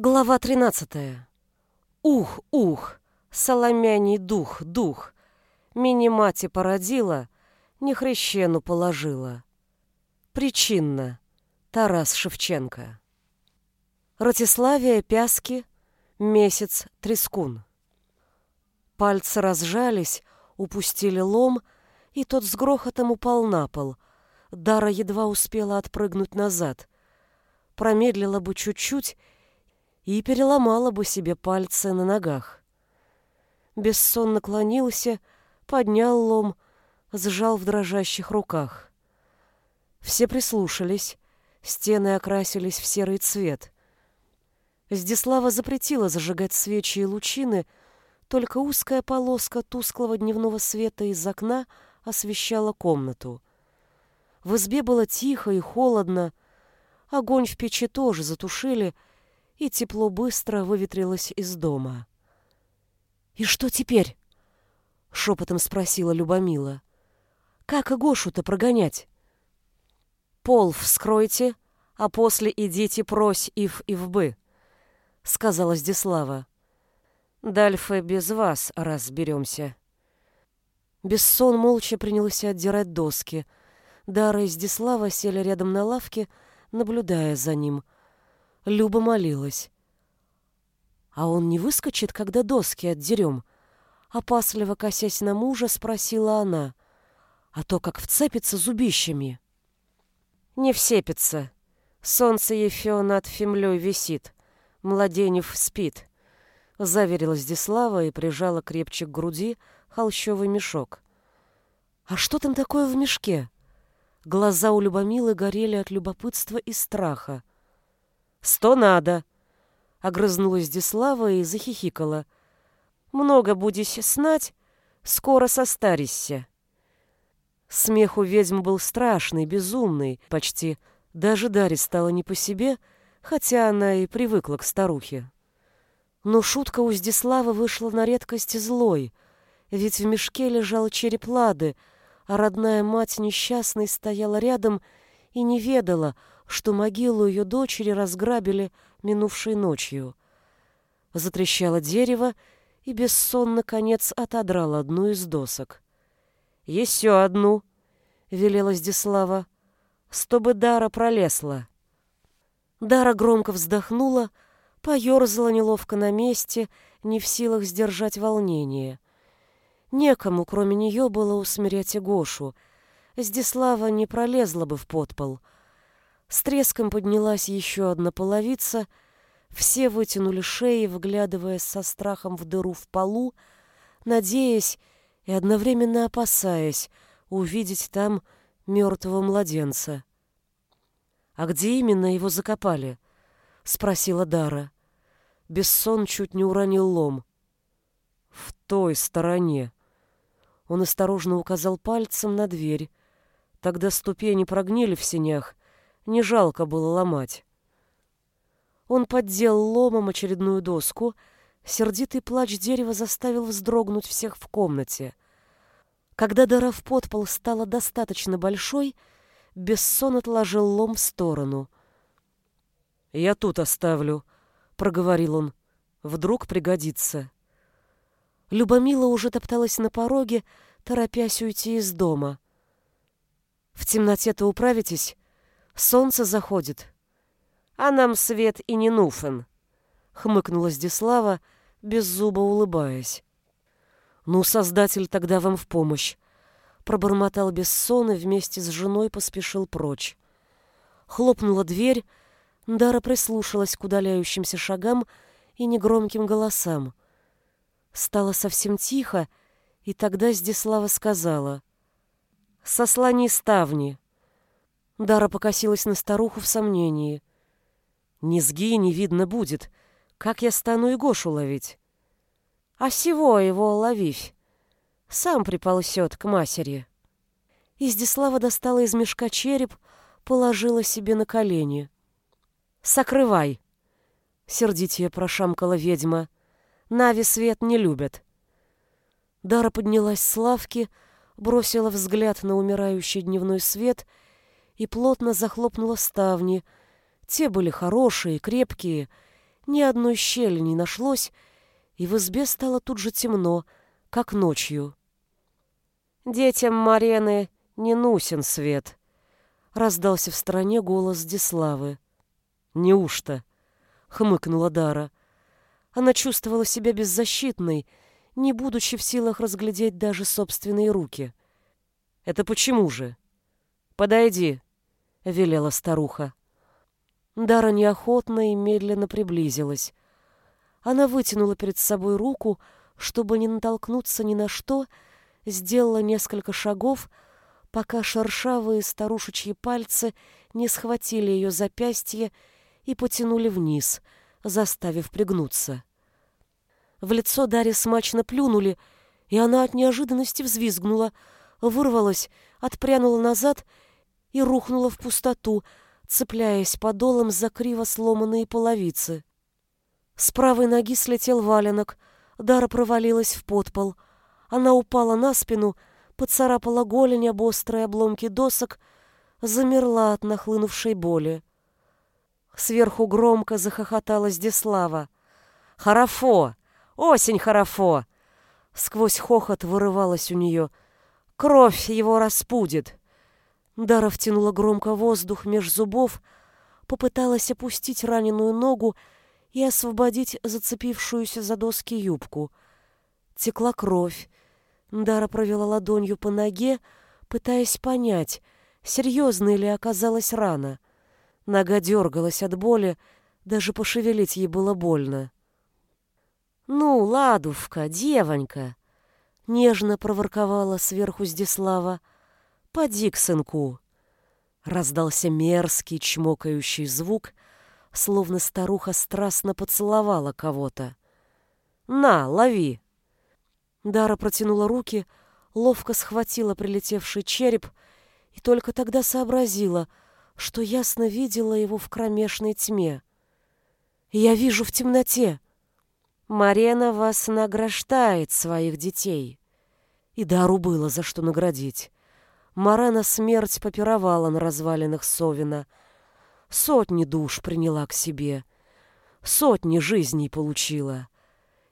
Глава 13. Ух, ух, соломяний дух, дух. Мини мати породила, не хрещену положила. Причинно. Тарас Шевченко. Ратиславия Пяски. Месяц Трескун. Пальцы разжались, упустили лом, и тот с грохотом упал на пол. Дара едва успела отпрыгнуть назад. Промедлила бы чуть-чуть и переломала бы себе пальцы на ногах. Бессон наклонился, поднял лом, сжал в дрожащих руках. Все прислушались, стены окрасились в серый цвет. Здислава запретила зажигать свечи и лучины, только узкая полоска тусклого дневного света из окна освещала комнату. В избе было тихо и холодно, огонь в печи тоже затушили — и тепло быстро выветрилось из дома. «И что теперь?» — шепотом спросила Любомила. «Как Гошу-то прогонять?» «Пол вскройте, а после идите прось ив и вбы», — сказала Здислава. «Дальше без вас разберемся». Бессон молча принялся отдирать доски. Дара и Здислава сели рядом на лавке, наблюдая за ним — Люба молилась. «А он не выскочит, когда доски отдерем?» Опасливо косясь на мужа, спросила она. «А то как вцепится зубищами». «Не всепится. Солнце еще над Фемлей висит. Младенев спит», — заверила Здислава и прижала крепче к груди холщовый мешок. «А что там такое в мешке?» Глаза у Любомилы горели от любопытства и страха. «Сто надо!» — огрызнулась Дислава и захихикала. «Много будешь знать, скоро состаришься». Смех у ведьм был страшный, безумный, почти. Даже Даре стало не по себе, хотя она и привыкла к старухе. Но шутка у Здислава вышла на редкость злой, ведь в мешке лежал череп Лады, а родная мать несчастной стояла рядом и не ведала, что могилу ее дочери разграбили минувшей ночью. Затрещало дерево, и бессон, наконец, отодрал одну из досок. «Еще одну!» — велела Здислава. «Чтобы Дара пролезла». Дара громко вздохнула, поерзала неловко на месте, не в силах сдержать волнение. Некому, кроме нее, было усмирять и Гошу. Здислава не пролезла бы в подпол — с треском поднялась еще одна половица, все вытянули шеи, вглядываясь со страхом в дыру в полу, надеясь и одновременно опасаясь увидеть там мертвого младенца. «А где именно его закопали?» — спросила Дара. Бессон чуть не уронил лом. «В той стороне». Он осторожно указал пальцем на дверь. Тогда ступени прогнили в сенях, не жалко было ломать. Он поддел ломом очередную доску. Сердитый плач дерева заставил вздрогнуть всех в комнате. Когда дыра в подпол стала достаточно большой, Бессон отложил лом в сторону. «Я тут оставлю», — проговорил он. «Вдруг пригодится». Любомила уже топталась на пороге, торопясь уйти из дома. «В темноте-то управитесь?» Солнце заходит. А нам свет и не нужен, хмыкнула Здислава, беззубо улыбаясь. Ну, создатель тогда вам в помощь. Пробормотал Бессон и вместе с женой поспешил прочь. Хлопнула дверь, Дара прислушалась к удаляющимся шагам и негромким голосам. Стало совсем тихо, и тогда Здислава сказала. «Сослани ставни!» Дара покосилась на старуху в сомнении. «Низги не видно будет. Как я стану и Гошу ловить?» «А сего его ловить. Сам приползет к масери». Издислава достала из мешка череп, положила себе на колени. «Сокрывай!» — сердитее прошамкала ведьма. «Нави свет не любят». Дара поднялась с лавки, бросила взгляд на умирающий дневной свет — и плотно захлопнула ставни. Те были хорошие, крепкие, Ни одной щели не нашлось, и в избе стало тут же темно, как ночью. «Детям Марены не нусен свет», — раздался в стороне голос Диславы. «Неужто?» — хмыкнула Дара. Она чувствовала себя беззащитной, не будучи в силах разглядеть даже собственные руки. «Это почему же?» «Подойди», — велела старуха. Дара неохотно и медленно приблизилась. Она вытянула перед собой руку, чтобы не натолкнуться ни на что, сделала несколько шагов, пока шершавые старушечьи пальцы не схватили ее запястье и потянули вниз, заставив пригнуться. В лицо Дарья смачно плюнули, и она от неожиданности взвизгнула, вырвалась, отпрянула назад и рухнула в пустоту, цепляясь подолом за криво сломанные половицы. С правой ноги слетел валенок, Дара провалилась в подпол. Она упала на спину, поцарапала голень об острые обломки досок, замерла от нахлынувшей боли. Сверху громко захохотала Здеслава. «Харафо! Осень Харафо!» Сквозь хохот вырывалась у нее. «Кровь его распудит!» Дара втянула громко воздух меж зубов, попыталась опустить раненую ногу и освободить зацепившуюся за доски юбку. Текла кровь. Дара провела ладонью по ноге, пытаясь понять, серьезной ли оказалась рана. Нога дергалась от боли, даже пошевелить ей было больно. «Ну, ладушка, девонька!» — нежно проворковала сверху Здислава. «Поди к сынку!» Раздался мерзкий чмокающий звук, словно старуха страстно поцеловала кого-то. «На, лови!» Дара протянула руки, ловко схватила прилетевший череп и только тогда сообразила, что ясно видела его в кромешной тьме. «Я вижу в темноте!» Марена вас награждает своих детей. И дару было за что наградить. Марена смерть попировала на развалинах Совина. Сотни душ приняла к себе. Сотни жизней получила.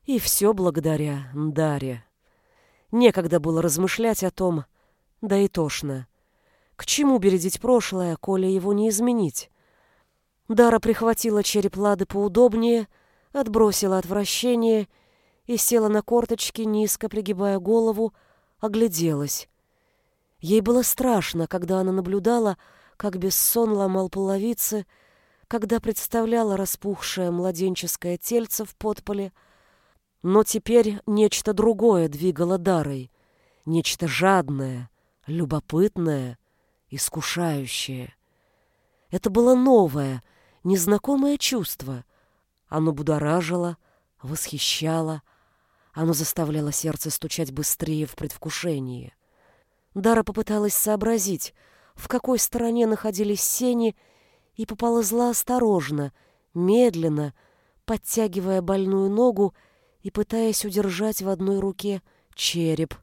И все благодаря Даре. Некогда было размышлять о том, да и тошно. К чему бередить прошлое, коли его не изменить? Дара прихватила череп Лады поудобнее — отбросила отвращение и села на корточки, низко пригибая голову, огляделась. Ей было страшно, когда она наблюдала, как бессон ломал половицы, когда представляла распухшее младенческое тельце в подполе, но теперь нечто другое двигало дарой, нечто жадное, любопытное, искушающее. Это было новое, незнакомое чувство — оно будоражило, восхищало, оно заставляло сердце стучать быстрее в предвкушении. Дара попыталась сообразить, в какой стороне находились сени, и поползла осторожно, медленно, подтягивая больную ногу и пытаясь удержать в одной руке череп.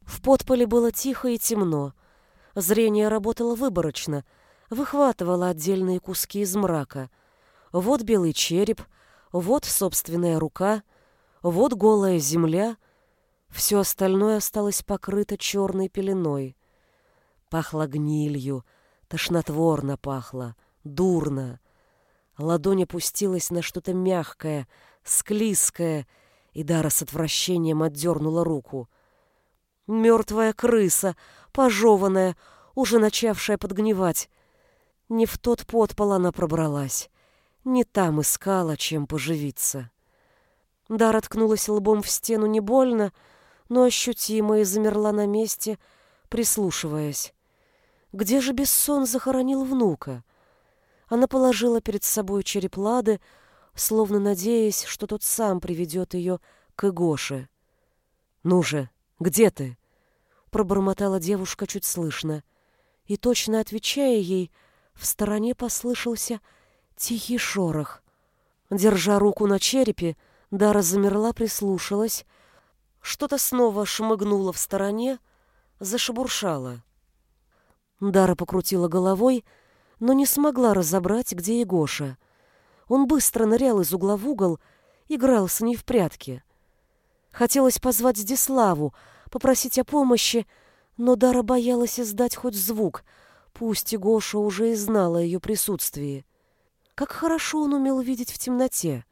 В подполе было тихо и темно. Зрение работало выборочно, выхватывало отдельные куски из мрака — вот белый череп, вот собственная рука, вот голая земля. Все остальное осталось покрыто черной пеленой. Пахло гнилью, тошнотворно пахло, дурно. Ладонь опустилась на что-то мягкое, склизкое, и Дара с отвращением отдернула руку. Мертвая крыса, пожеванная, уже начавшая подгнивать. Не в тот подпол она пробралась. Не там искала, чем поживиться. Дара ткнулась лбом в стену не больно, но ощутимо и замерла на месте, прислушиваясь. Где же Бессон захоронил внука? Она положила перед собой череп Лады, словно надеясь, что тот сам приведет ее к Игоше. «Ну же, где ты?» — пробормотала девушка чуть слышно. И, точно отвечая ей, в стороне послышался Тихий шорох. Держа руку на черепе, Дара замерла, прислушалась. Что-то снова шмыгнуло в стороне, зашебуршало. Дара покрутила головой, но не смогла разобрать, где Егоша. Он быстро нырял из угла в угол, играл с ней в прятки. Хотелось позвать Здиславу, попросить о помощи, но Дара боялась издать хоть звук, пусть и Гоша уже и знала о ее присутствии. Как хорошо он умел видеть в темноте.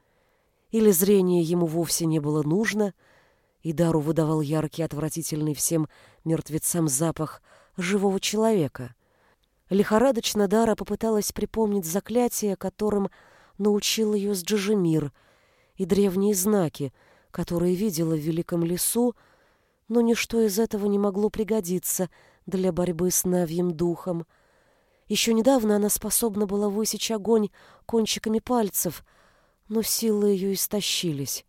Или зрение ему вовсе не было нужно, и Дару выдавал яркий, отвратительный всем мертвецам запах живого человека. Лихорадочно Дара попыталась припомнить заклятие, которым научил ее с Джижемир, и древние знаки, которые видела в великом лесу, но ничто из этого не могло пригодиться для борьбы с Навьим духом. Еще недавно она способна была высечь огонь кончиками пальцев, но силы ее истощились.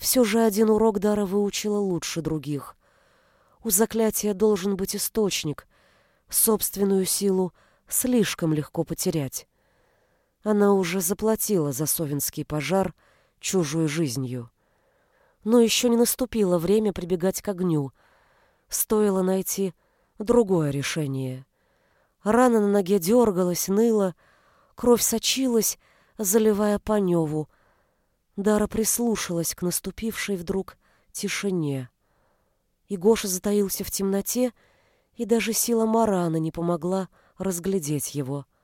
Все же один урок Дара выучила лучше других. У заклятия должен быть источник. Собственную силу слишком легко потерять. Она уже заплатила за Совинский пожар чужой жизнью. Но еще не наступило время прибегать к огню. Стоило найти другое решение. Рана на ноге дергалась, ныла, кровь сочилась, заливая Паневу. Дара прислушалась к наступившей вдруг тишине. И Гоша затаился в темноте, и даже сила Марана не помогла разглядеть его —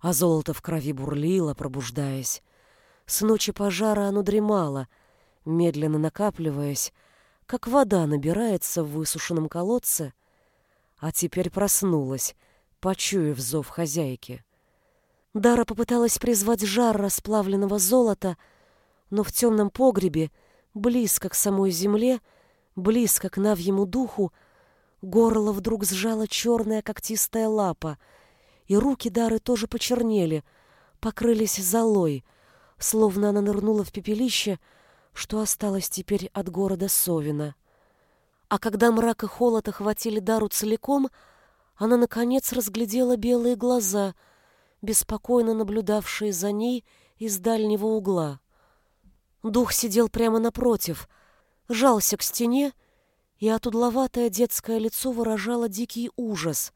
а золото в крови бурлило, пробуждаясь. С ночи пожара оно дремало, медленно накапливаясь, как вода набирается в высушенном колодце, а теперь проснулась, почуяв зов хозяйки. Дара попыталась призвать жар расплавленного золота, но в темном погребе, близко к самой земле, близко к навьему духу, горло вдруг сжала черная когтистая лапа — и руки Дары тоже почернели, покрылись золой, словно она нырнула в пепелище, что осталось теперь от города Совина. А когда мрак и холод охватили Дару целиком, она, наконец, разглядела белые глаза, беспокойно наблюдавшие за ней из дальнего угла. Дух сидел прямо напротив, жался к стене, и отудловатое детское лицо выражало дикий ужас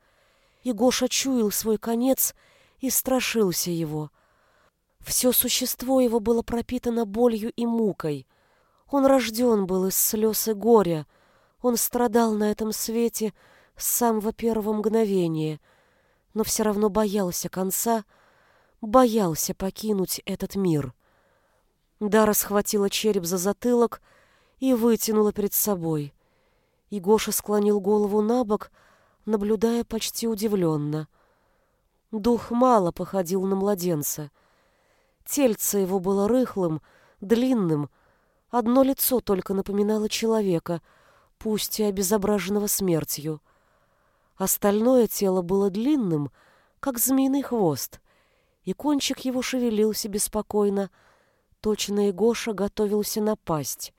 и Гоша чуял свой конец и страшился его. Все существо его было пропитано болью и мукой. Он рожден был из слез и горя. Он страдал на этом свете с самого первого мгновения, но все равно боялся конца, боялся покинуть этот мир. Дара схватила череп за затылок и вытянула перед собой. И Гоша склонил голову на бок, наблюдая почти удивленно. Дух мало походил на младенца. Тельце его было рыхлым, длинным, одно лицо только напоминало человека, пусть и обезображенного смертью. Остальное тело было длинным, как змеиный хвост, и кончик его шевелился беспокойно, точно и Гоша готовился напасть.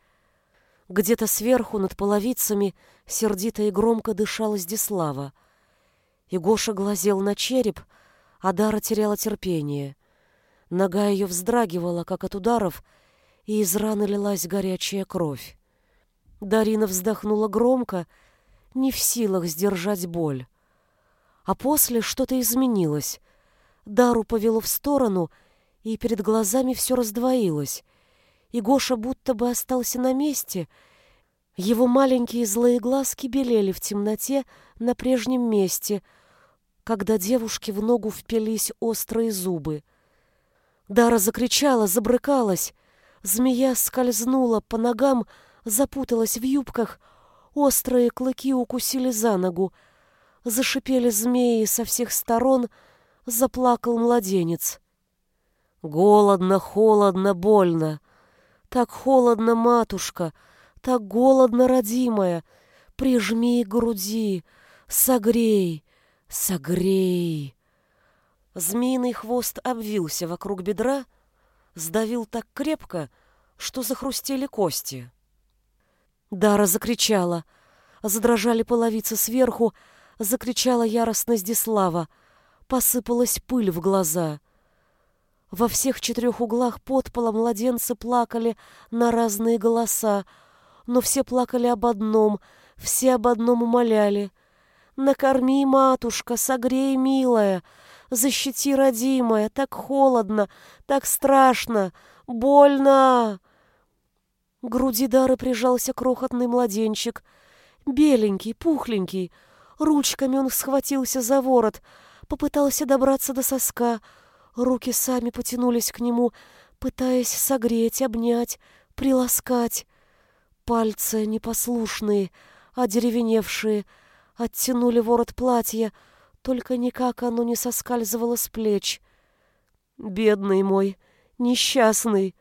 Где-то сверху, над половицами, сердито и громко дышала Здислава. И Гоша глазел на череп, а Дара теряла терпение. Нога ее вздрагивала, как от ударов, и из раны лилась горячая кровь. Дарина вздохнула громко, не в силах сдержать боль. А после что-то изменилось. Дару повело в сторону, и перед глазами все раздвоилось и Гоша будто бы остался на месте. Его маленькие злые глазки белели в темноте на прежнем месте, когда девушке в ногу впились острые зубы. Дара закричала, забрыкалась. Змея скользнула по ногам, запуталась в юбках, острые клыки укусили за ногу. Зашипели змеи со всех сторон, заплакал младенец. Голодно, холодно, больно. Так холодно, матушка, так голодно, родимая. Прижми к груди, согрей, согрей. Змеиный хвост обвился вокруг бедра, сдавил так крепко, что захрустели кости. Дара закричала. Задрожали половицы сверху, закричала яростно Здислава. Посыпалась пыль в глаза — во всех четырех углах подпола младенцы плакали на разные голоса, но все плакали об одном, все об одном умоляли. «Накорми, матушка, согрей, милая, Защити, родимая, так холодно, так страшно, больно!» Груди Дары прижался крохотный младенчик, беленький, пухленький. Ручками он схватился за ворот, попытался добраться до соска. Руки сами потянулись к нему, пытаясь согреть, обнять, приласкать. Пальцы непослушные, одеревеневшие, оттянули ворот платья, только никак оно не соскальзывало с плеч. «Бедный мой, несчастный!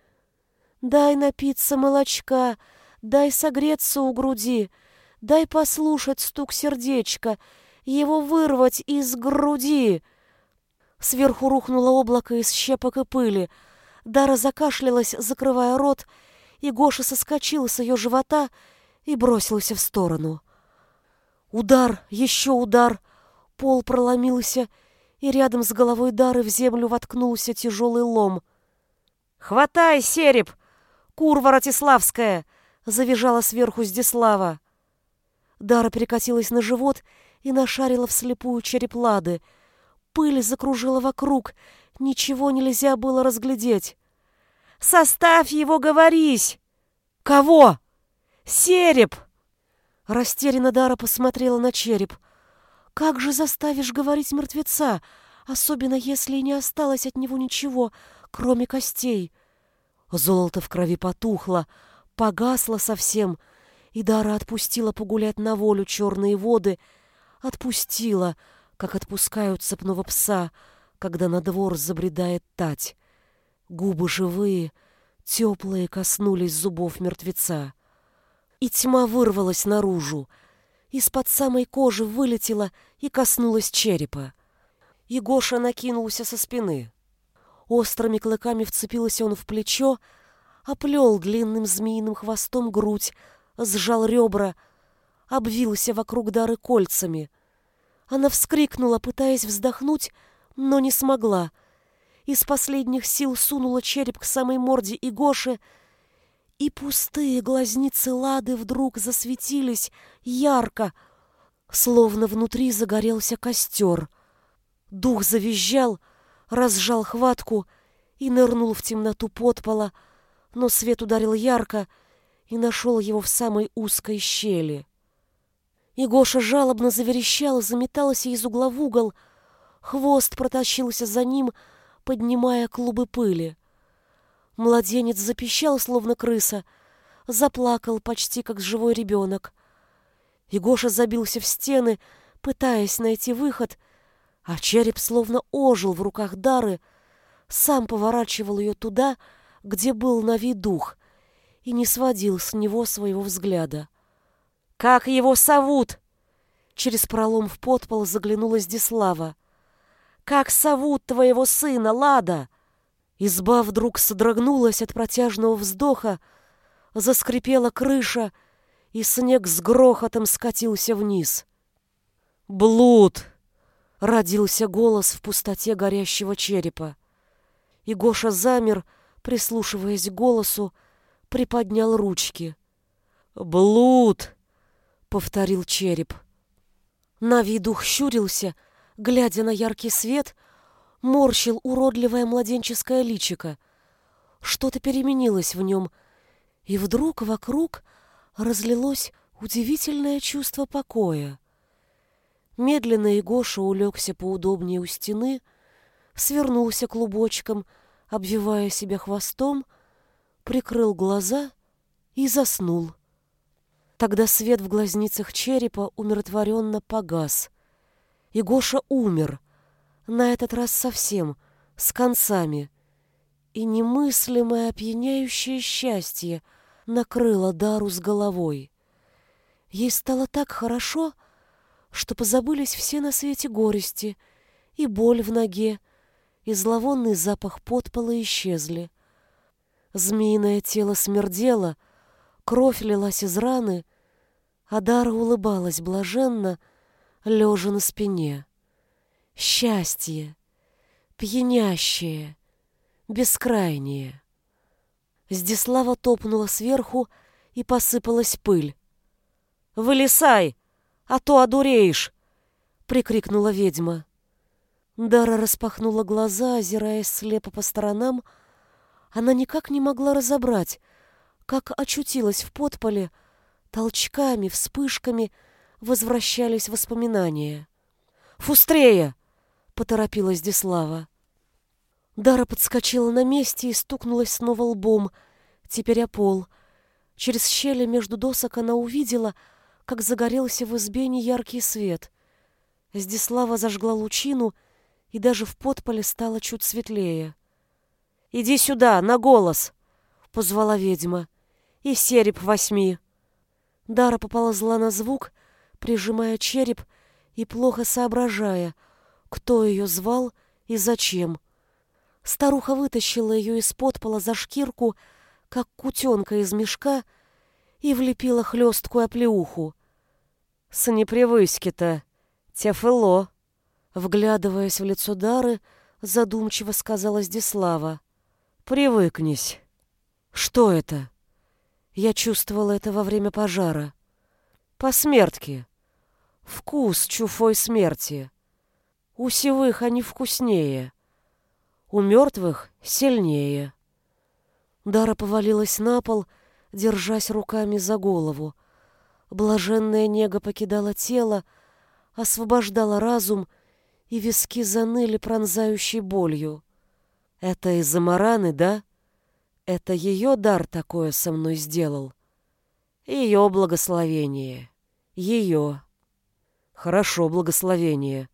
Дай напиться молочка, дай согреться у груди, дай послушать стук сердечка, его вырвать из груди!» Сверху рухнуло облако из щепок и пыли. Дара закашлялась, закрывая рот, и Гоша соскочил с ее живота и бросился в сторону. Удар, еще удар, пол проломился, и рядом с головой Дары в землю воткнулся тяжелый лом. «Хватай, сереб! Курва Ратиславская!» — завизжала сверху Здислава. Дара перекатилась на живот и нашарила вслепую череп Лады. Пыль закружила вокруг, ничего нельзя было разглядеть. Составь его, говорись!» «Кого?» «Сереб!» Растерянно Дара посмотрела на череп. «Как же заставишь говорить мертвеца, особенно если и не осталось от него ничего, кроме костей?» Золото в крови потухло, погасло совсем, и Дара отпустила погулять на волю черные воды, отпустила, как отпускают цепного пса, когда на двор забредает тать. Губы живые, теплые коснулись зубов мертвеца. И тьма вырвалась наружу. Из-под самой кожи вылетела и коснулась черепа. И Гоша накинулся со спины. Острыми клыками вцепился он в плечо, оплел длинным змеиным хвостом грудь, сжал ребра, обвился вокруг дары кольцами. Она вскрикнула, пытаясь вздохнуть, но не смогла — из последних сил сунула череп к самой морде и Гоши, и пустые глазницы Лады вдруг засветились ярко, словно внутри загорелся костер. Дух завизжал, разжал хватку и нырнул в темноту подпола, но свет ударил ярко и нашел его в самой узкой щели. И Гоша жалобно заверещал, заметался из угла в угол, хвост протащился за ним, поднимая клубы пыли. Младенец запищал, словно крыса, заплакал почти как живой ребенок. И Гоша забился в стены, пытаясь найти выход, а череп словно ожил в руках Дары, сам поворачивал ее туда, где был на дух, и не сводил с него своего взгляда. «Как его совут?» Через пролом в подпол заглянула Здислава. Как зовут твоего сына, Лада?» Изба вдруг содрогнулась от протяжного вздоха, заскрипела крыша, и снег с грохотом скатился вниз. «Блуд!» — родился голос в пустоте горящего черепа. И Гоша замер, прислушиваясь к голосу, приподнял ручки. «Блуд!» — повторил череп. Навидух щурился — глядя на яркий свет, морщил уродливое младенческое личико. Что-то переменилось в нем, и вдруг вокруг разлилось удивительное чувство покоя. Медленно Егоша улегся поудобнее у стены, свернулся клубочком, обвивая себя хвостом, прикрыл глаза и заснул. Тогда свет в глазницах черепа умиротворенно погас — и Гоша умер. На этот раз совсем, с концами. И немыслимое опьяняющее счастье накрыло Дару с головой. Ей стало так хорошо, что позабылись все на свете горести, и боль в ноге, и зловонный запах подпола исчезли. Змеиное тело смердело, кровь лилась из раны, а Дара улыбалась блаженно, лежа на спине. Счастье, пьянящее, бескрайнее. Здислава топнула сверху, и посыпалась пыль. «Вылезай, а то одуреешь!» — прикрикнула ведьма. Дара распахнула глаза, озираясь слепо по сторонам. Она никак не могла разобрать, как очутилась в подполе, толчками, вспышками возвращались воспоминания. «Фустрея!» — поторопилась Дислава. Дара подскочила на месте и стукнулась снова лбом, теперь о пол. Через щели между досок она увидела, как загорелся в избе неяркий свет. Здислава зажгла лучину, и даже в подполе стало чуть светлее. «Иди сюда, на голос!» — позвала ведьма. «И сереб восьми!» Дара поползла на звук, прижимая череп и плохо соображая, кто ее звал и зачем. Старуха вытащила ее из-под пола за шкирку, как кутенка из мешка, и влепила хлесткую оплеуху. «С непривычки-то, тефело!» Вглядываясь в лицо Дары, задумчиво сказала Здислава. «Привыкнись». «Что это?» Я чувствовала это во время пожара. «По смертке. Вкус чуфой смерти. У сивых они вкуснее, у мертвых сильнее». Дара повалилась на пол, держась руками за голову. Блаженная нега покидала тело, освобождала разум — и виски заныли пронзающей болью. Это из-за Мараны, да? Это ее дар такое со мной сделал. Ее благословение. Ее. Хорошо, благословение,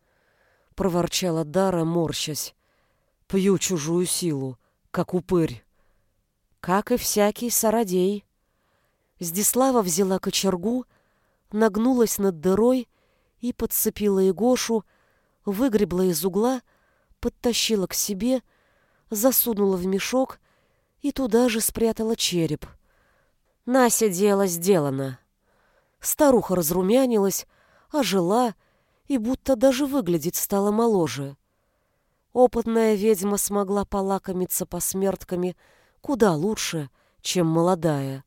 проворчала Дара, морщась. Пью чужую силу, как упырь. Как и всякий сородей. Здислава взяла кочергу, нагнулась над дырой и подцепила Игошу, выгребла из угла, подтащила к себе, засунула в мешок и туда же спрятала череп. Нася дело сделано. Старуха разрумянилась, ожила и будто даже выглядеть стала моложе. Опытная ведьма смогла полакомиться посмертками куда лучше, чем молодая.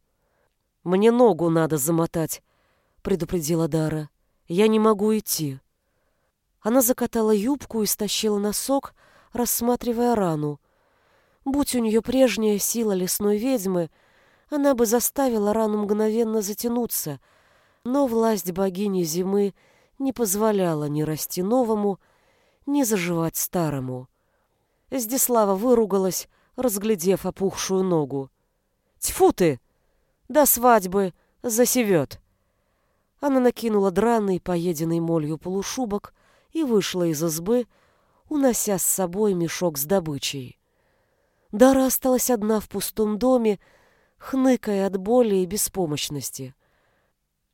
«Мне ногу надо замотать», — предупредила Дара. «Я не могу идти». Она закатала юбку и стащила носок, рассматривая рану. Будь у нее прежняя сила лесной ведьмы, она бы заставила рану мгновенно затянуться, но власть богини зимы не позволяла ни расти новому, ни заживать старому. Здислава выругалась, разглядев опухшую ногу. «Тьфу ты! До свадьбы засевет!» Она накинула драный, поеденный молью полушубок, и вышла из избы, унося с собой мешок с добычей. Дара осталась одна в пустом доме, хныкая от боли и беспомощности.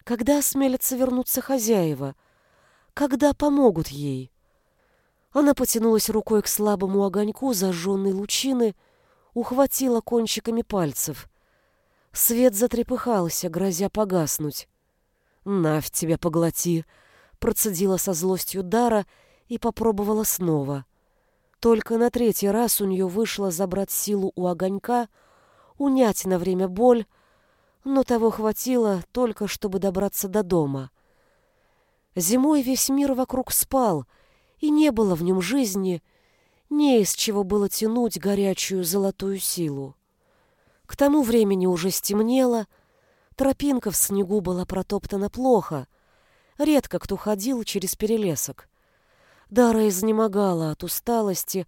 Когда осмелятся вернуться хозяева? Когда помогут ей? Она потянулась рукой к слабому огоньку зажженной лучины, ухватила кончиками пальцев. Свет затрепыхался, грозя погаснуть. «Навь тебя поглоти!» процедила со злостью Дара и попробовала снова. Только на третий раз у нее вышло забрать силу у огонька, унять на время боль, но того хватило только, чтобы добраться до дома. Зимой весь мир вокруг спал, и не было в нем жизни, не из чего было тянуть горячую золотую силу. К тому времени уже стемнело, тропинка в снегу была протоптана плохо — Редко кто ходил через перелесок. Дара изнемогала от усталости,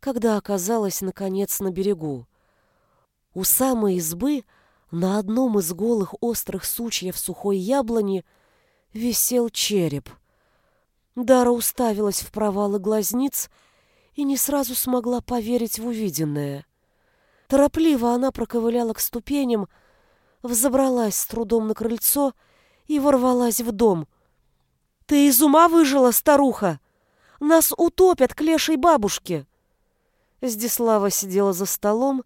когда оказалась, наконец, на берегу. У самой избы на одном из голых острых сучьев сухой яблони висел череп. Дара уставилась в провалы глазниц и не сразу смогла поверить в увиденное. Торопливо она проковыляла к ступеням, взобралась с трудом на крыльцо и ворвалась в дом — «Ты из ума выжила, старуха? Нас утопят к лешей бабушке!» Здислава сидела за столом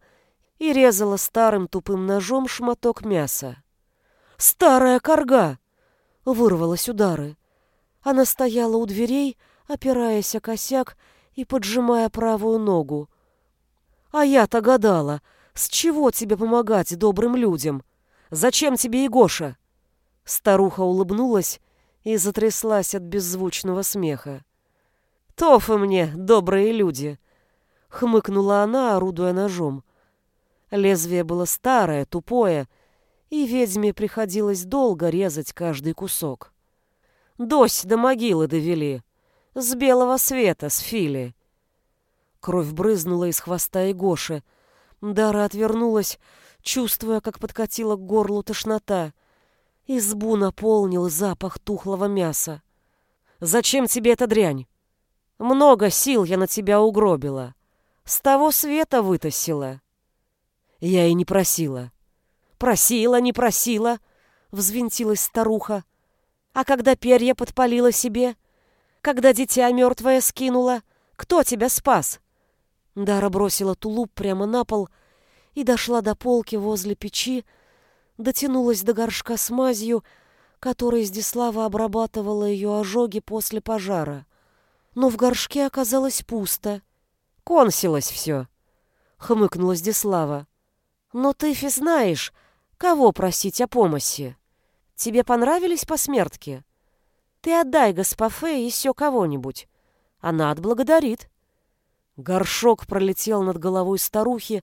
и резала старым тупым ножом шматок мяса. «Старая корга!» — вырвалась удары. Она стояла у дверей, опираясь о косяк и поджимая правую ногу. «А я-то гадала, с чего тебе помогать добрым людям? Зачем тебе Егоша?» Старуха улыбнулась и затряслась от беззвучного смеха. Тофы мне, добрые люди!» — хмыкнула она, орудуя ножом. Лезвие было старое, тупое, и ведьме приходилось долго резать каждый кусок. Дось до могилы довели, с белого света, с фили. Кровь брызнула из хвоста и Гоши. Дара отвернулась, чувствуя, как подкатила к горлу тошнота. Избу наполнил запах тухлого мяса. «Зачем тебе эта дрянь? Много сил я на тебя угробила. С того света вытащила». Я и не просила. «Просила, не просила», — взвинтилась старуха. «А когда перья подпалила себе? Когда дитя мертвое скинула? Кто тебя спас?» Дара бросила тулуп прямо на пол и дошла до полки возле печи, дотянулась до горшка с мазью, которой Здислава обрабатывала ее ожоги после пожара. Но в горшке оказалось пусто. «Консилось все», — хмыкнула Здислава. «Но ты, Фи, знаешь, кого просить о помощи? Тебе понравились посмертки? Ты отдай госпофе еще кого-нибудь. Она отблагодарит». Горшок пролетел над головой старухи,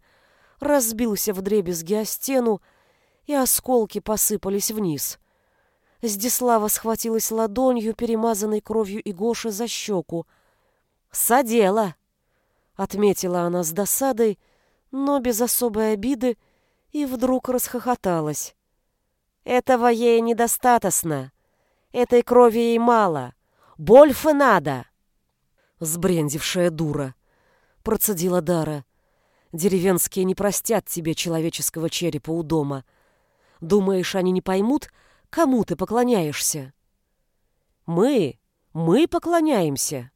разбился в дребезги о стену, и осколки посыпались вниз. Здислава схватилась ладонью, перемазанной кровью Игоши, за щеку. «Содела!» — отметила она с досадой, но без особой обиды, и вдруг расхохоталась. «Этого ей недостаточно. Этой крови ей мало. Больше надо!» Сбрендившая дура процедила Дара. Деревенские не простят тебе человеческого черепа у дома. Думаешь, они не поймут, кому ты поклоняешься? Мы, мы поклоняемся.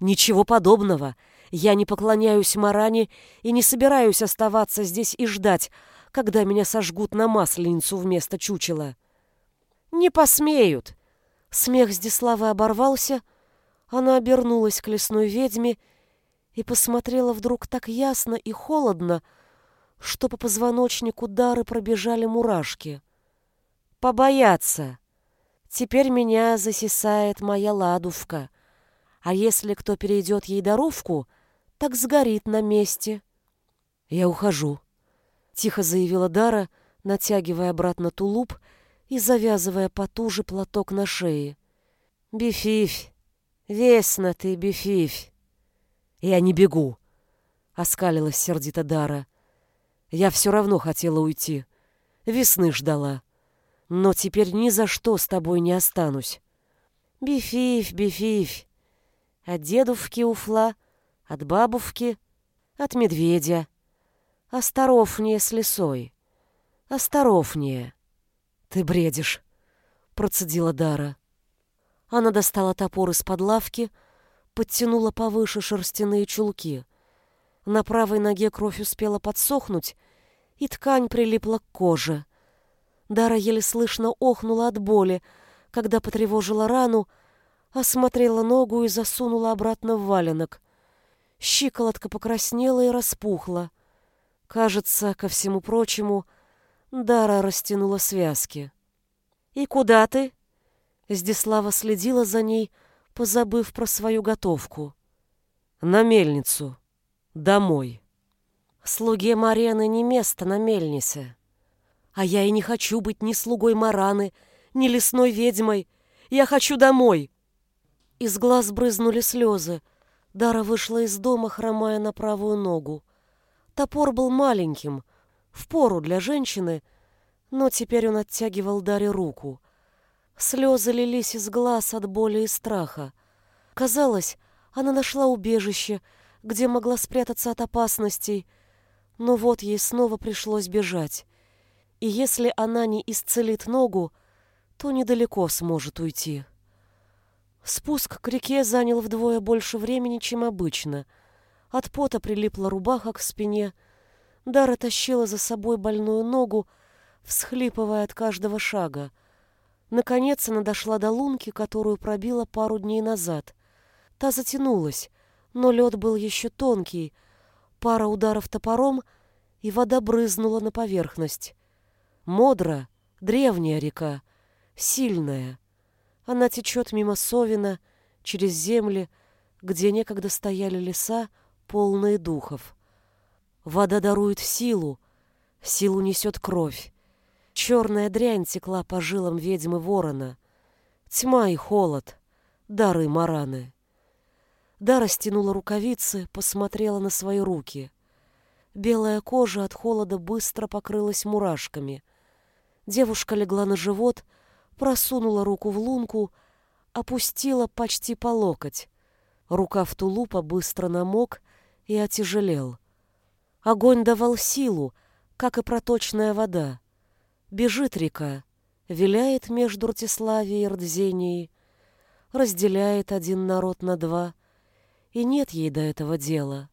Ничего подобного. Я не поклоняюсь Маране и не собираюсь оставаться здесь и ждать, когда меня сожгут на масленицу вместо чучела. Не посмеют. Смех Здиславы оборвался. Она обернулась к лесной ведьме и посмотрела вдруг так ясно и холодно, что по позвоночнику Дары пробежали мурашки. «Побояться! Теперь меня засисает моя ладувка, а если кто перейдет ей дорожку, так сгорит на месте». «Я ухожу», — тихо заявила Дара, натягивая обратно тулуп и завязывая потуже платок на шее. «Бифифь! Весно ты, Бифифь!» «Я не бегу», — оскалилась сердито Дара. «Я все равно хотела уйти. Весны ждала. Но теперь ни за что с тобой не останусь». «Бифиф, бифиф. От дедовки уфла, от бабушки, от медведя. Осторожнее с лесой. Осторожнее». «Ты бредишь», — процедила Дара. Она достала топор из-под лавки, — подтянула повыше шерстяные чулки. На правой ноге кровь успела подсохнуть, и ткань прилипла к коже. Дара еле слышно охнула от боли, когда потревожила рану, осмотрела ногу и засунула обратно в валенок. Щиколотка покраснела и распухла. Кажется, ко всему прочему, Дара растянула связки. «И куда ты?» Здислава следила за ней, позабыв про свою готовку. На мельницу. Домой. Слуге Марены не место на мельнице. А я и не хочу быть ни слугой Мараны, ни лесной ведьмой. Я хочу домой. Из глаз брызнули слезы. Дара вышла из дома, хромая на правую ногу. Топор был маленьким, в пору для женщины, но теперь он оттягивал Даре руку. Слезы лились из глаз от боли и страха. Казалось, она нашла убежище, где могла спрятаться от опасностей, но вот ей снова пришлось бежать. И если она не исцелит ногу, то недалеко сможет уйти. Спуск к реке занял вдвое больше времени, чем обычно. От пота прилипла рубаха к спине. Дара тащила за собой больную ногу, всхлипывая от каждого шага. Наконец она дошла до лунки, которую пробила пару дней назад. Та затянулась, но лед был еще тонкий. Пара ударов топором, и вода брызнула на поверхность. Модра, древняя река, сильная. Она течет мимо Совина, через земли, где некогда стояли леса, полные духов. Вода дарует силу, силу несет кровь. Черная дрянь текла по жилам ведьмы ворона. Тьма и холод, дары мараны. Дара стянула рукавицы, посмотрела на свои руки. Белая кожа от холода быстро покрылась мурашками. Девушка легла на живот, просунула руку в лунку, опустила почти по локоть. Рукав тулупа быстро намок и отяжелел. Огонь давал силу, как и проточная вода. Бежит река, виляет между Ртиславией и Рдзенией, разделяет один народ на два, и нет ей до этого дела.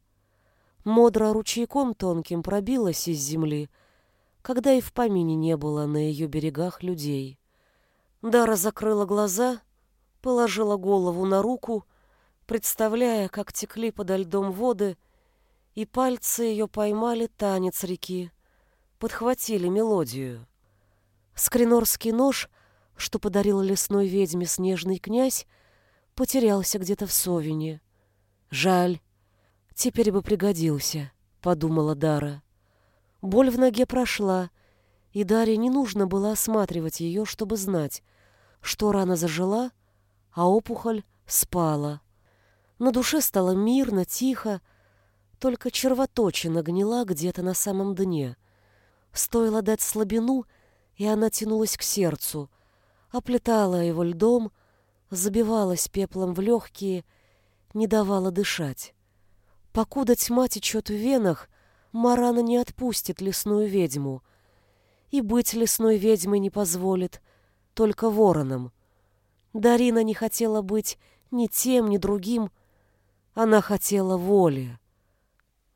Модра ручейком тонким пробилась из земли, когда и в помине не было на ее берегах людей. Дара закрыла глаза, положила голову на руку, представляя, как текли подо льдом воды, и пальцы ее поймали танец реки, подхватили мелодию. Скринорский нож, что подарил лесной ведьме снежный князь, потерялся где-то в совине. Жаль, теперь бы пригодился, подумала Дара. Боль в ноге прошла, и Даре не нужно было осматривать ее, чтобы знать, что рана зажила, а опухоль спала. На душе стало мирно, тихо, только червоточина гнила где-то на самом дне. Стоило дать слабину, и она тянулась к сердцу, оплетала его льдом, забивалась пеплом в легкие не давала дышать. Покуда тьма течет в венах, Марана не отпустит лесную ведьму. И быть лесной ведьмой не позволит, только вороном. Дарина не хотела быть ни тем, ни другим. Она хотела воли.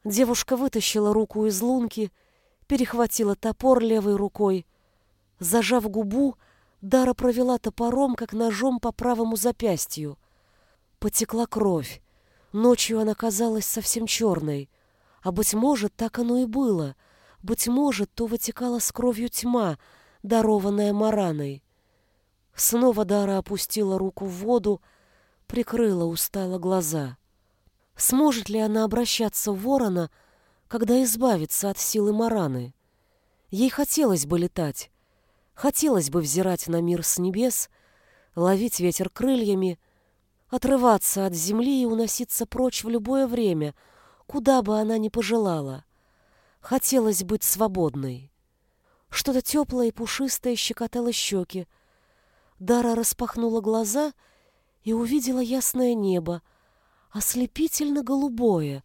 Девушка вытащила руку из лунки, перехватила топор левой рукой. Зажав губу, Дара провела топором, как ножом по правому запястью. Потекла кровь. Ночью она казалась совсем черной. А, быть может, так оно и было. Быть может, то вытекала с кровью тьма, дарованная Мараной. Снова Дара опустила руку в воду, прикрыла устало глаза. Сможет ли она обращаться в ворона, когда избавится от силы Мараны? Ей хотелось бы летать, хотелось бы взирать на мир с небес, ловить ветер крыльями, отрываться от земли и уноситься прочь в любое время, куда бы она ни пожелала. Хотелось быть свободной. Что-то теплое и пушистое щекотало щеки. Дара распахнула глаза и увидела ясное небо, ослепительно голубое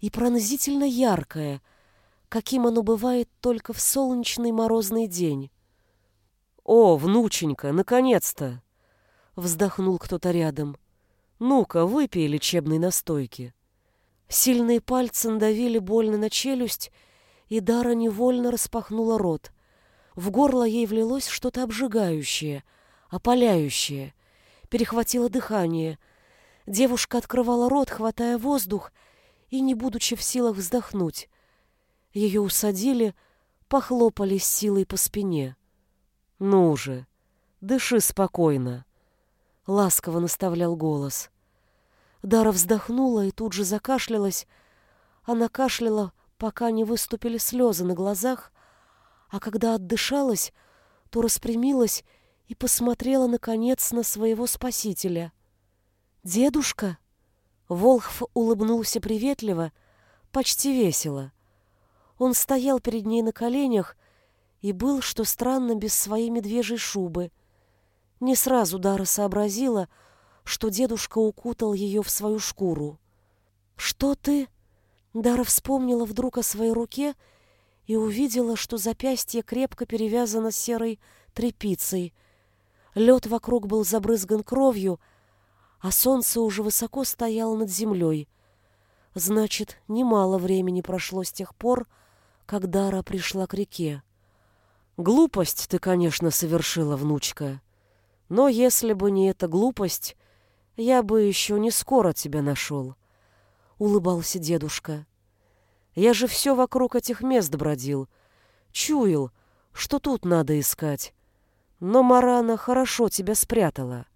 и пронзительно яркое, каким оно бывает только в солнечный морозный день. «О, внученька, наконец-то!» — вздохнул кто-то рядом. Ну-ка, выпей лечебной настойки. Сильные пальцы надавили больно на челюсть, и Дара невольно распахнула рот. В горло ей влилось что-то обжигающее, опаляющее. Перехватило дыхание. Девушка открывала рот, хватая воздух, и, не будучи в силах вздохнуть, ее усадили, похлопали с силой по спине. «Ну же, дыши спокойно», ласково наставлял голос. Дара вздохнула и тут же закашлялась. Она кашляла, пока не выступили слезы на глазах, а когда отдышалась, то распрямилась и посмотрела, наконец, на своего спасителя. «Дедушка?» Волхв улыбнулся приветливо, почти весело. Он стоял перед ней на коленях и был, что странно, без своей медвежьей шубы — не сразу Дара сообразила, что дедушка укутал ее в свою шкуру. «Что ты?» Дара вспомнила вдруг о своей руке и увидела, что запястье крепко перевязано серой тряпицей. Лед вокруг был забрызган кровью, а солнце уже высоко стояло над землей. Значит, немало времени прошло с тех пор, как Дара пришла к реке. «Глупость ты, конечно, совершила, внучка», но если бы не эта глупость, я бы еще не скоро тебя нашел. Улыбался дедушка. Я же все вокруг этих мест бродил. Чуял, что тут надо искать. Но Марана хорошо тебя спрятала.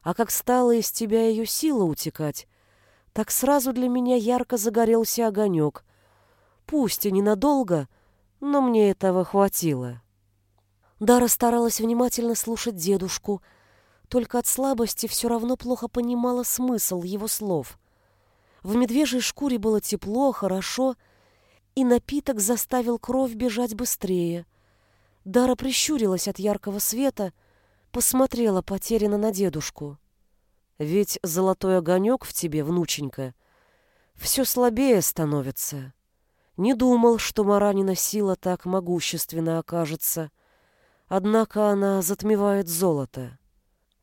А как стала из тебя ее сила утекать, так сразу для меня ярко загорелся огонек. Пусть и ненадолго, но мне этого хватило. Дара старалась внимательно слушать дедушку, только от слабости все равно плохо понимала смысл его слов. В медвежьей шкуре было тепло, хорошо, и напиток заставил кровь бежать быстрее. Дара прищурилась от яркого света, посмотрела потерянно на дедушку. «Ведь золотой огонек в тебе, внученька, все слабее становится. Не думал, что Маранина сила так могущественно окажется. Однако она затмевает золото.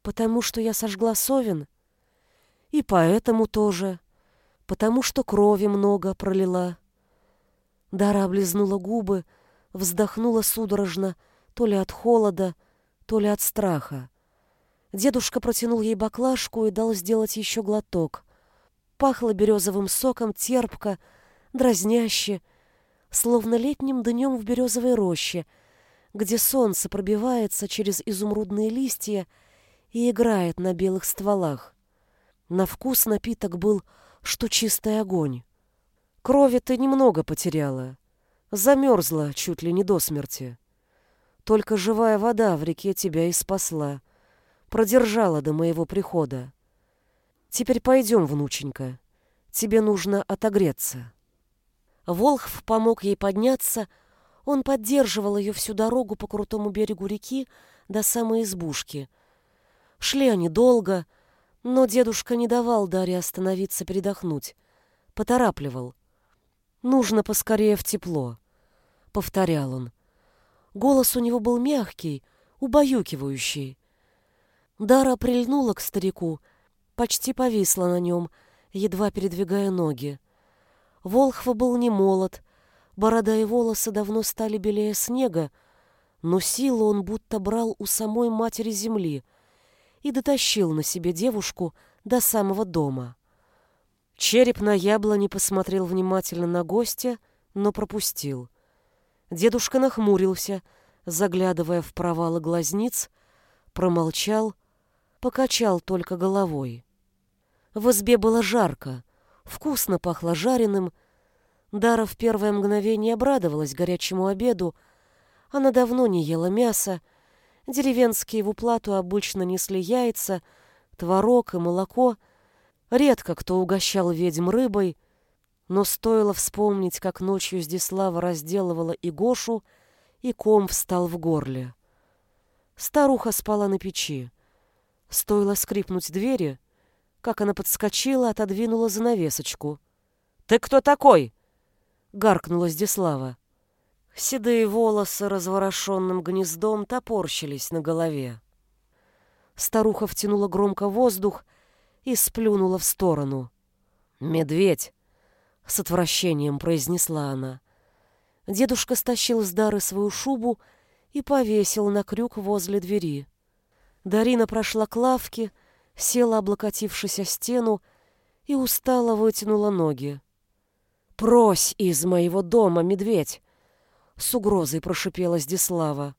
Потому что я сожгла совен, и поэтому тоже, потому что крови много пролила». Дара облизнула губы, вздохнула судорожно, то ли от холода, то ли от страха. Дедушка протянул ей баклажку и дал сделать еще глоток. Пахло березовым соком терпко, дразняще, словно летним днем в березовой роще, где солнце пробивается через изумрудные листья и играет на белых стволах. На вкус напиток был, что чистый огонь. Крови ты немного потеряла. Замерзла чуть ли не до смерти. Только живая вода в реке тебя и спасла. Продержала до моего прихода. Теперь пойдем, внученька. Тебе нужно отогреться. Волхв помог ей подняться. Он поддерживал ее всю дорогу по крутому берегу реки до самой избушки. Шли они долго, но дедушка не давал Дарье остановиться передохнуть. Поторапливал. Нужно поскорее в тепло, повторял он. Голос у него был мягкий, убаюкивающий. Дара прильнула к старику, почти повисла на нем, едва передвигая ноги. Волхва был не молод, борода и волосы давно стали белее снега, но силу он будто брал у самой матери земли и дотащил на себе девушку до самого дома. Череп на яблоне посмотрел внимательно на гостя, но пропустил. Дедушка нахмурился, заглядывая в провалы глазниц, промолчал, покачал только головой. В избе было жарко, вкусно пахло жареным. Дара в первое мгновение обрадовалась горячему обеду. Она давно не ела мяса. Деревенские в уплату обычно несли яйца, творог и молоко — Редко кто угощал ведьм рыбой, но стоило вспомнить, как ночью Здислава разделывала и Гошу, и ком встал в горле. Старуха спала на печи. Стоило скрипнуть двери, как она подскочила, отодвинула занавесочку. «Ты кто такой?» — гаркнула Здислава. Седые волосы разворошенным гнездом топорщились на голове. Старуха втянула громко воздух и сплюнула в сторону. «Медведь!» — с отвращением произнесла она. Дедушка стащил с Дары свою шубу и повесил на крюк возле двери. Дарина прошла к лавке, села, облокотившись о стену, и устало вытянула ноги. «Прось из моего дома, медведь!» — с угрозой прошипела Здислава.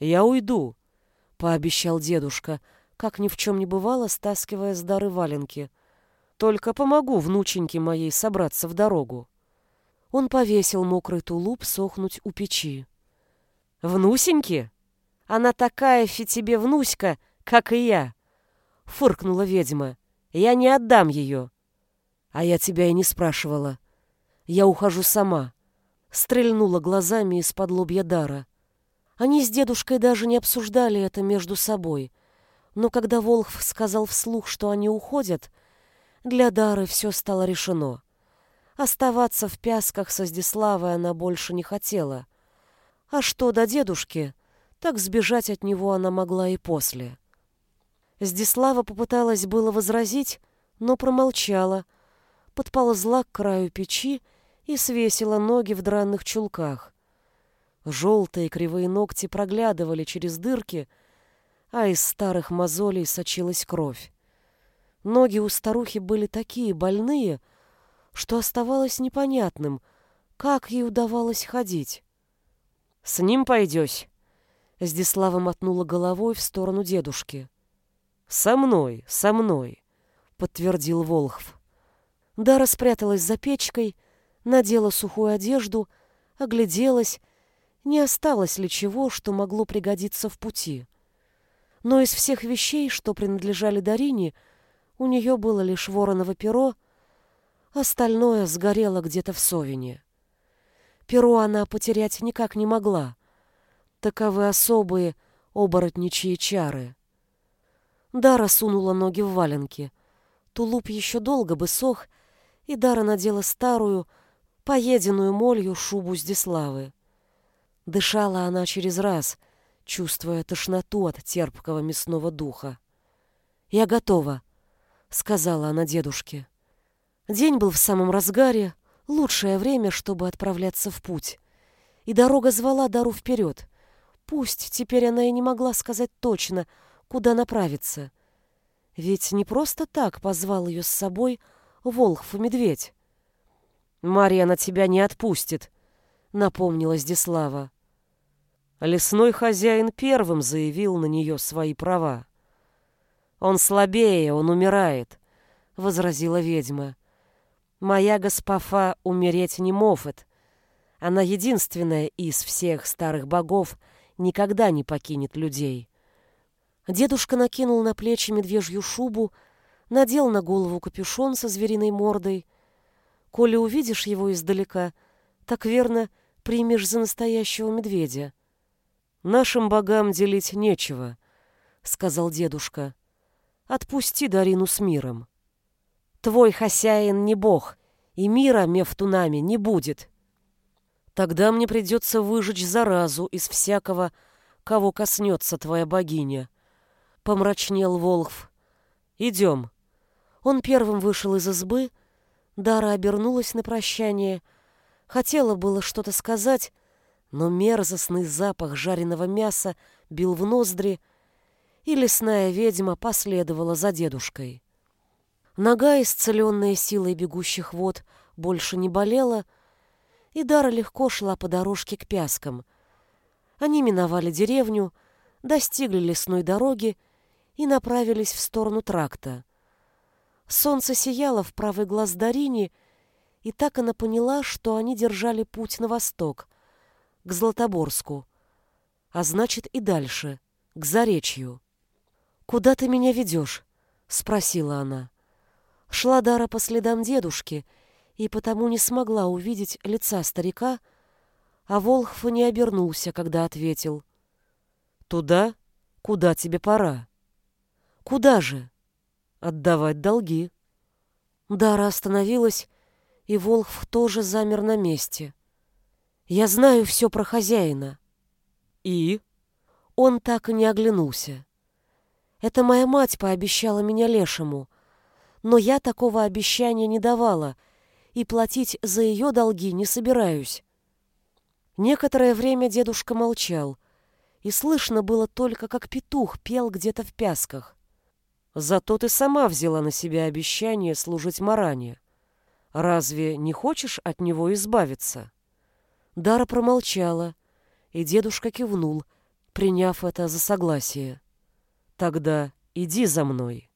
«Я уйду», — пообещал дедушка, — как ни в чем не бывало, стаскивая с дары валенки. «Только помогу внученьке моей собраться в дорогу». Он повесил мокрый тулуп сохнуть у печи. «Внусеньки? Она такая фи тебе внуська, как и я!» Фыркнула ведьма. «Я не отдам ее!» «А я тебя и не спрашивала. Я ухожу сама!» Стрельнула глазами из-под лобья дара. Они с дедушкой даже не обсуждали это между собой — но когда Волхв сказал вслух, что они уходят, для Дары все стало решено. Оставаться в пясках со Здиславой она больше не хотела. А что до дедушки, так сбежать от него она могла и после. Здислава попыталась было возразить, но промолчала, подползла к краю печи и свесила ноги в дранных чулках. Желтые кривые ногти проглядывали через дырки, а из старых мозолей сочилась кровь. Ноги у старухи были такие больные, что оставалось непонятным, как ей удавалось ходить. «С ним пойдешь?» Здислава мотнула головой в сторону дедушки. «Со мной, со мной», — подтвердил Волхв. Дара спряталась за печкой, надела сухую одежду, огляделась, не осталось ли чего, что могло пригодиться в пути. Но из всех вещей, что принадлежали Дарине, у нее было лишь вороново перо, остальное сгорело где-то в совине. Перо она потерять никак не могла. Таковы особые оборотничьи чары. Дара сунула ноги в валенки. Тулуп еще долго бы сох, и Дара надела старую, поеденную молью шубу Здиславы. Дышала она через раз, чувствуя тошноту от терпкого мясного духа. «Я готова», — сказала она дедушке. День был в самом разгаре, лучшее время, чтобы отправляться в путь. И дорога звала Дару вперед. Пусть теперь она и не могла сказать точно, куда направиться. Ведь не просто так позвал ее с собой Волхв «Марья на тебя не отпустит», — напомнила Здислава. Лесной хозяин первым заявил на нее свои права. «Он слабее, он умирает», — возразила ведьма. «Моя госпофа умереть не может. Она единственная из всех старых богов никогда не покинет людей». Дедушка накинул на плечи медвежью шубу, надел на голову капюшон со звериной мордой. Коли увидишь его издалека, так верно примешь за настоящего медведя. Нашим богам делить нечего, сказал дедушка. Отпусти Дарину с миром. Твой хозяин не бог, и мира Мефтунами не будет. Тогда мне придется выжечь заразу из всякого, кого коснется твоя богиня. Помрачнел Волхв. Идем. Он первым вышел из избы. Дара обернулась на прощание. Хотела было что-то сказать, но мерзостный запах жареного мяса бил в ноздри, и лесная ведьма последовала за дедушкой. Нога, исцеленная силой бегущих вод, больше не болела, и Дара легко шла по дорожке к пяскам. Они миновали деревню, достигли лесной дороги и направились в сторону тракта. Солнце сияло в правый глаз Дарини, и так она поняла, что они держали путь на восток, к Златоборску, а значит и дальше, к Заречью. «Куда ты меня ведешь?» — спросила она. Шла Дара по следам дедушки и потому не смогла увидеть лица старика, а Волхв не обернулся, когда ответил. «Туда, куда тебе пора». «Куда же?» «Отдавать долги». Дара остановилась, и Волхв тоже замер на месте. Я знаю все про хозяина. И? Он так и не оглянулся. Это моя мать пообещала меня лешему, но я такого обещания не давала и платить за ее долги не собираюсь. Некоторое время дедушка молчал, и слышно было только, как петух пел где-то в пясках. Зато ты сама взяла на себя обещание служить Маране. Разве не хочешь от него избавиться? Дара промолчала, и дедушка кивнул, приняв это за согласие. «Тогда иди за мной».